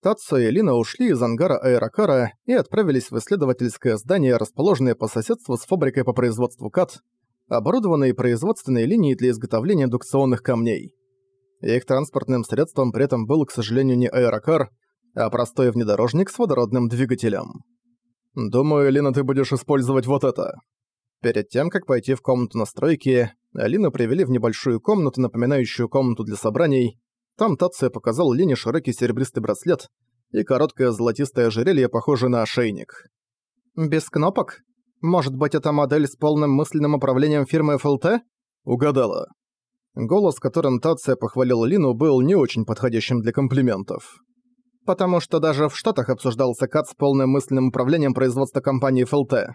Тацу и Лина ушли из ангара аэрокара и отправились в исследовательское здание, расположенное по соседству с фабрикой по производству КАТ, оборудованной производственной линией для изготовления индукционных камней. Их транспортным средством при этом был, к сожалению, не аэрокар, а простой внедорожник с водородным двигателем. «Думаю, Лина, ты будешь использовать вот это». Перед тем, как пойти в комнату настройки, Алину привели в небольшую комнату, напоминающую комнату для собраний. Там Тация показал Лине широкий серебристый браслет и короткое золотистое ожерелье, похожее на ошейник. «Без кнопок? Может быть, это модель с полным мысленным управлением фирмы ФЛТ?» Угадала. Голос, которым Тация похвалил Лину, был не очень подходящим для комплиментов. Потому что даже в Штатах обсуждался КАТ с полным мысленным управлением производства компании ФЛТ.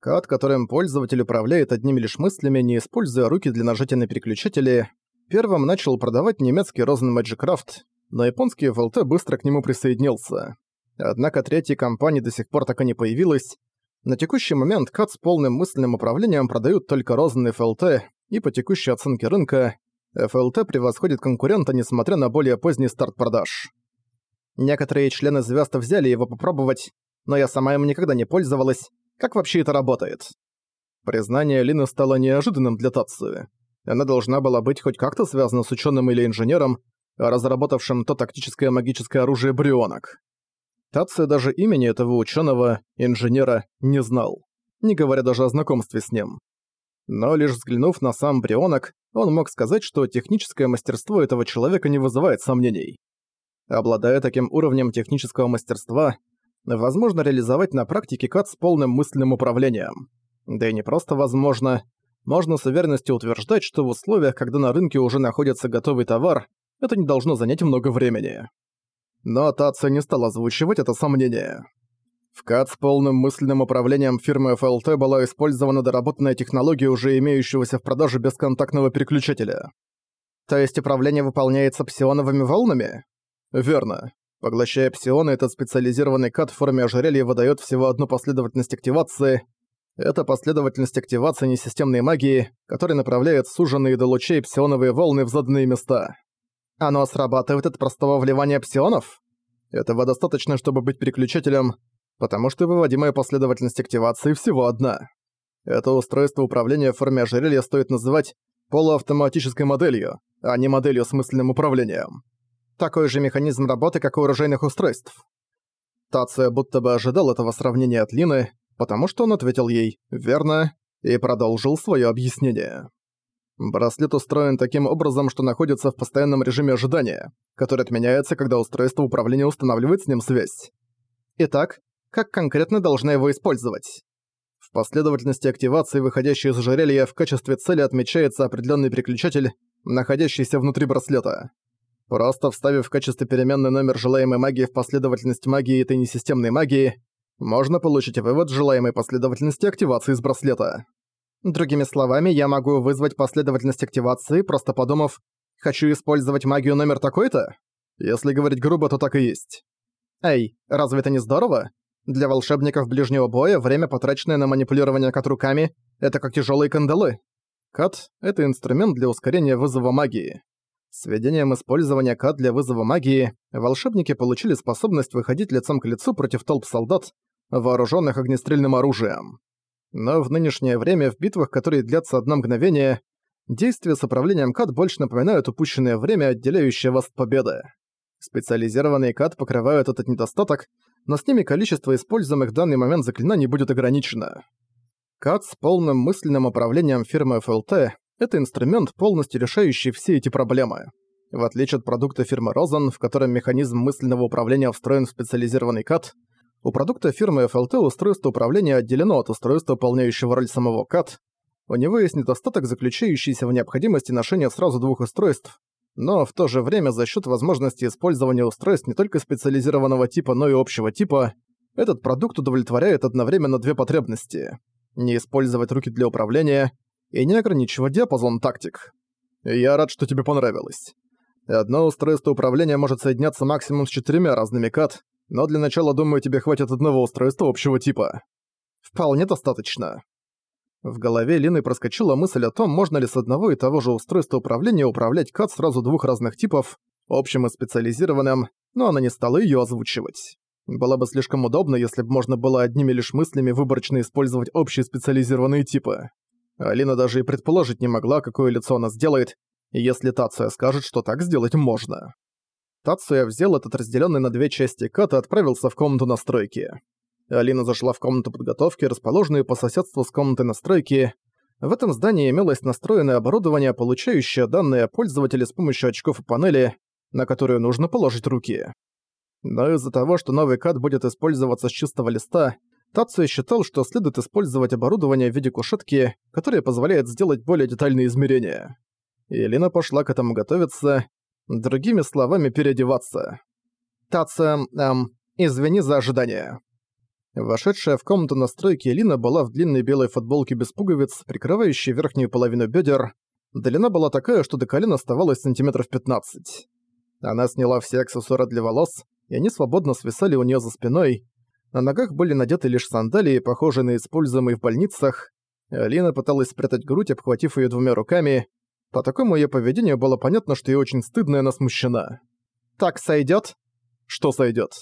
КАТ, которым пользователь управляет одними лишь мыслями, не используя руки для нажатия на переключатели, первым начал продавать немецкий Rosen Magicraft, но японский ФЛТ быстро к нему присоединился. Однако третьей компании до сих пор так и не появилась. На текущий момент КАТ с полным мысленным управлением продают только Rosen и ФЛТ, и по текущей оценке рынка ФЛТ превосходит конкурента, несмотря на более поздний старт продаж. Некоторые члены звезд взяли его попробовать, но я сама им никогда не пользовалась. Как вообще это работает? Признание Лины стало неожиданным для Тацию. Она должна была быть хоть как-то связана с ученым или инженером, разработавшим то тактическое магическое оружие Брионок. Тацию даже имени этого ученого, инженера, не знал, не говоря даже о знакомстве с ним. Но лишь взглянув на сам Брионок, он мог сказать, что техническое мастерство этого человека не вызывает сомнений. Обладая таким уровнем технического мастерства, возможно реализовать на практике кат с полным мысленным управлением. Да и не просто возможно, можно с уверенностью утверждать, что в условиях, когда на рынке уже находится готовый товар, это не должно занять много времени. Но Тация не стал озвучивать это сомнение. В КАТ с полным мысленным управлением фирмы FLT была использована доработанная технология, уже имеющегося в продаже бесконтактного переключателя. То есть управление выполняется псионовыми волнами? Верно. Поглощая псионы, этот специализированный КАТ в форме ожерелья выдает всего одну последовательность активации. Это последовательность активации несистемной магии, которая направляет суженные до лучей псионовые волны в заданные места. Оно срабатывает от простого вливания псионов? Этого достаточно, чтобы быть переключателем, потому что выводимая последовательность активации всего одна. Это устройство управления в форме ожерелья стоит называть полуавтоматической моделью, а не моделью с мысленным управлением. Такой же механизм работы, как у оружейных устройств. Тация будто бы ожидал этого сравнения от Лины, потому что он ответил ей «верно» и продолжил свое объяснение. Браслет устроен таким образом, что находится в постоянном режиме ожидания, который отменяется, когда устройство управления устанавливает с ним связь. Итак, как конкретно должна его использовать. В последовательности активации, выходящей из ожерелья, в качестве цели отмечается определенный переключатель, находящийся внутри браслета. Просто вставив в качестве переменный номер желаемой магии в последовательность магии этой несистемной магии, можно получить вывод желаемой последовательности активации из браслета. Другими словами, я могу вызвать последовательность активации, просто подумав «хочу использовать магию номер такой-то?» Если говорить грубо, то так и есть. Эй, разве это не здорово? Для волшебников ближнего боя время, потраченное на манипулирование кат руками, это как тяжелые кандалы. Кат — это инструмент для ускорения вызова магии. С введением использования кат для вызова магии волшебники получили способность выходить лицом к лицу против толп солдат, вооруженных огнестрельным оружием. Но в нынешнее время в битвах, которые длятся одно мгновение, действия с управлением кат больше напоминают упущенное время, отделяющее вас от победы. Специализированные кат покрывают этот недостаток, но с ними количество используемых в данный момент заклинаний будет ограничено. КАТ с полным мысленным управлением фирмы FLT — это инструмент, полностью решающий все эти проблемы. В отличие от продукта фирмы Розен, в котором механизм мысленного управления встроен в специализированный КАТ, у продукта фирмы FLT устройство управления отделено от устройства, выполняющего роль самого КАТ. У него есть недостаток, заключающийся в необходимости ношения сразу двух устройств, но в то же время за счет возможности использования устройств не только специализированного типа, но и общего типа, этот продукт удовлетворяет одновременно две потребности – не использовать руки для управления и не ограничивать диапазон тактик. Я рад, что тебе понравилось. Одно устройство управления может соединяться максимум с четырьмя разными кат, но для начала, думаю, тебе хватит одного устройства общего типа. Вполне достаточно. В голове Лины проскочила мысль о том, можно ли с одного и того же устройства управления управлять кат сразу двух разных типов, общим и специализированным, но она не стала её озвучивать. Было бы слишком удобно, если бы можно было одними лишь мыслями выборочно использовать общие специализированные типы. Алина даже и предположить не могла, какое лицо она сделает, если Тацуя скажет, что так сделать можно. Тацуя взял этот разделенный на две части кат и отправился в комнату настройки. Алина зашла в комнату подготовки, расположенную по соседству с комнатой настройки. В этом здании имелось настроенное оборудование, получающее данные о пользователе с помощью очков и панели, на которую нужно положить руки. Но из-за того, что новый кат будет использоваться с чистого листа, Тацуя считал, что следует использовать оборудование в виде кушетки, которое позволяет сделать более детальные измерения. И Лина пошла к этому готовиться, другими словами, переодеваться. «Тация, эм, извини за ожидание». Вошедшая в комнату настройки Лина была в длинной белой футболке без пуговиц, прикрывающей верхнюю половину бедер. Длина была такая, что до колена оставалось сантиметров 15. Она сняла все аксессуары для волос, и они свободно свисали у нее за спиной. На ногах были надеты лишь сандалии, похожие на используемые в больницах. Лина пыталась спрятать грудь, обхватив ее двумя руками, по такому её поведению было понятно, что ей очень стыдно и она смущена. «Так сойдёт?» «Что сойдёт?»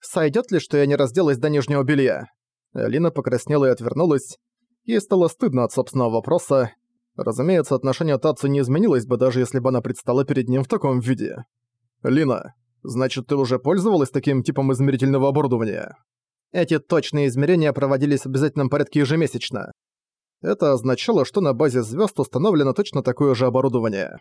«Сойдёт ли, что я не разделась до нижнего белья?» Лина покраснела и отвернулась. Ей стало стыдно от собственного вопроса. Разумеется, отношение Тацу не изменилось бы, даже если бы она предстала перед ним в таком виде. «Лина, значит, ты уже пользовалась таким типом измерительного оборудования?» Эти точные измерения проводились в обязательном порядке ежемесячно. Это означало, что на базе звезд установлено точно такое же оборудование.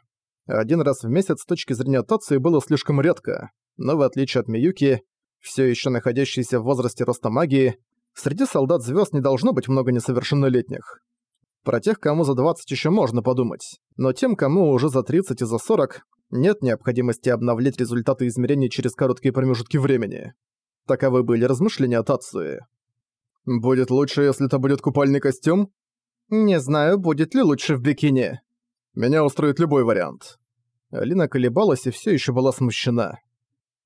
Один раз в месяц с точки зрения Тации было слишком редко, но в отличие от Миюки, все еще находящейся в возрасте роста магии, среди солдат звезд не должно быть много несовершеннолетних. Про тех, кому за 20 еще можно подумать, но тем, кому уже за 30 и за 40, нет необходимости обновлять результаты измерений через короткие промежутки времени. Таковы были размышления Тацуи. «Будет лучше, если это будет купальный костюм?» «Не знаю, будет ли лучше в бикини». «Меня устроит любой вариант». Алина колебалась и все еще была смущена.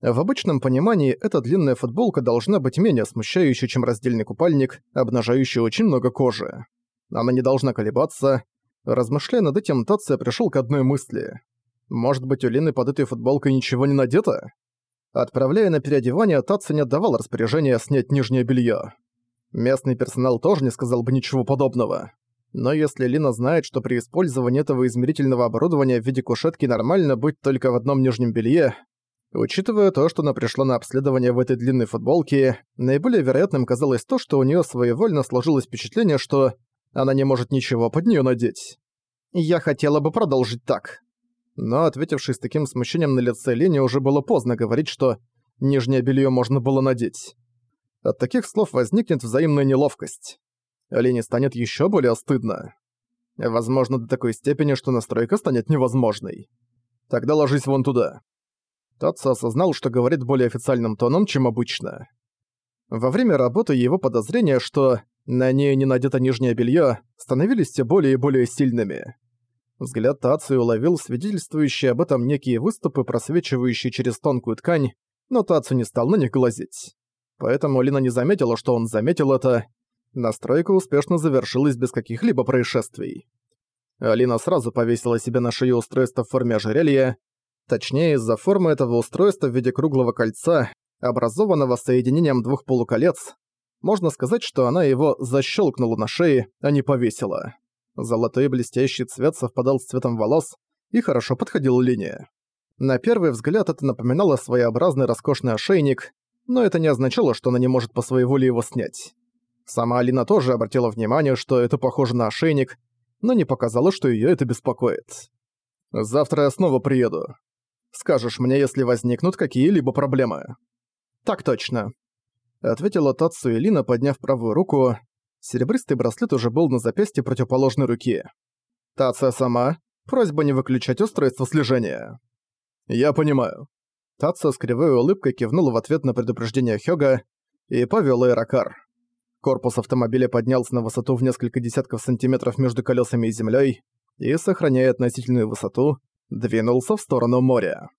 В обычном понимании эта длинная футболка должна быть менее смущающей, чем раздельный купальник, обнажающий очень много кожи. Она не должна колебаться. Размышляя над этим, Тация пришел к одной мысли. Может быть, у Лины под этой футболкой ничего не надето? Отправляя на переодевание, Тация не отдавал распоряжения снять нижнее белье. Местный персонал тоже не сказал бы ничего подобного. Но если Лина знает, что при использовании этого измерительного оборудования в виде кушетки нормально быть только в одном нижнем белье, учитывая то, что она пришла на обследование в этой длинной футболке, наиболее вероятным казалось то, что у нее своевольно сложилось впечатление, что она не может ничего под нее надеть. «Я хотела бы продолжить так». Но, ответивший с таким смущением на лице Лени, уже было поздно говорить, что нижнее белье можно было надеть. От таких слов возникнет взаимная неловкость. Лене станет еще более стыдно. Возможно, до такой степени, что настройка станет невозможной. Тогда ложись вон туда. Татсо осознал, что говорит более официальным тоном, чем обычно. Во время работы его подозрения, что на ней не надето нижнее белье, становились все более и более сильными. Взгляд Тацию уловил свидетельствующие об этом некие выступы, просвечивающие через тонкую ткань, но Тацию не стал на них глазеть. Поэтому Лина не заметила, что он заметил это, Настройка успешно завершилась без каких-либо происшествий. Алина сразу повесила себе на шею устройство в форме ожерелья, точнее из-за формы этого устройства в виде круглого кольца, образованного соединением двух полуколец. Можно сказать, что она его защелкнула на шее, а не повесила. Золотой блестящий цвет совпадал с цветом волос и хорошо подходил линии. На первый взгляд это напоминало своеобразный роскошный ошейник, но это не означало, что она не может по своей воле его снять. Сама Алина тоже обратила внимание, что это похоже на ошейник, но не показала, что её это беспокоит. «Завтра я снова приеду. Скажешь мне, если возникнут какие-либо проблемы». «Так точно», — ответила Татсу Элина, подняв правую руку. Серебристый браслет уже был на запястье противоположной руки. «Тация сама. Просьба не выключать устройство слежения». «Я понимаю». Татса с кривой улыбкой кивнула в ответ на предупреждение Хёга и повёл Эйракар. Корпус автомобиля поднялся на высоту в несколько десятков сантиметров между колесами и землей и, сохраняя относительную высоту, двинулся в сторону моря.